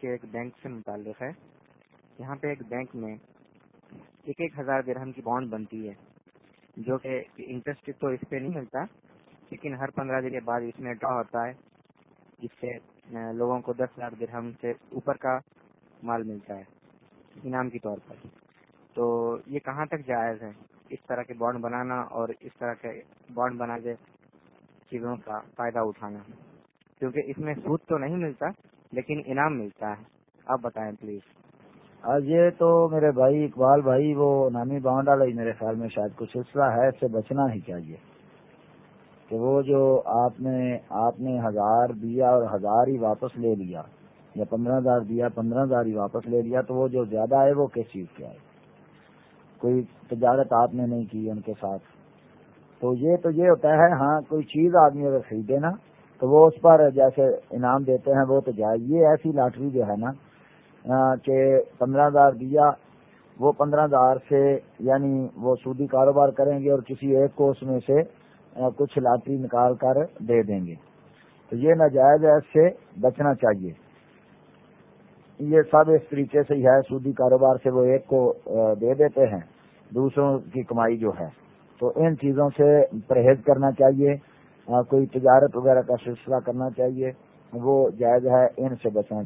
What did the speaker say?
کے ایک بینک سے متعلق ہے۔ یہاں پہ ایک بینک میں ایک ایک ہزار درہم کی بانڈ بنتی ہے، جو کہ انٹرسٹ تو اس پہ نہیں ملتا، لیکن ہر پندرہ دن کے بعد اس میں ڈرا ہوتا ہے، جس سے لوگوں کو دس لاکھ درہم سے اوپر کا مال ملتا ہے، انعام کے طور پر۔ تو یہ کہاں تک جائز ہے؟ اس طرح کے بانڈ بنانا اور اس طرح کے بانڈ بنا کے چیزوں کا فائدہ اٹھانا۔ کیونکہ اس میں سود تو نہیں ملتا لیکن انعام ملتا ہے۔ آپ بتائیں پلیز۔ آج یہ تو میرے بھائی اقبال بھائی، وہ نامی بانڈ والا میرے خیال میں شاید کچھ سلسلہ ہے، اس سے بچنا ہی چاہیے۔ کہ وہ جو آپ نے آپ نے ہزار دیا اور ہزار ہی واپس لے لیا، یا پندرہ ہزار دیا، پندرہ ہزار ہی واپس لے لیا، تو وہ جو زیادہ ہے وہ کس چیز کے آئے کوئی تجارت آپ نے نہیں کی ان کے ساتھ۔ تو یہ تو یہ ہوتا ہے ہاں کوئی چیز آدمی اگر خریدے نا تو وہ اس پر جیسے انعام دیتے ہیں، وہ تو جائے یہ ایسی لاٹری جو ہے نا کہ پندرہ ہزار دیا، وہ پندرہ ہزار سے یعنی وہ سودی کاروبار کریں گے اور کسی ایک کو اس میں سے کچھ لاٹری نکال کر دے دیں گے۔ تو یہ ناجائز ہے، اس سے بچنا چاہیے۔ یہ سب اس طریقے سے ہی ہے، سودی کاروبار سے وہ ایک کو دے دیتے ہیں، دوسروں کی کمائی جو ہے۔ تو ان چیزوں سے پرہیز کرنا چاہیے۔ ہاں، کوئی تجارت وغیرہ کا سلسلہ کرنا چاہیے وہ جائز ہے ان سے بچنا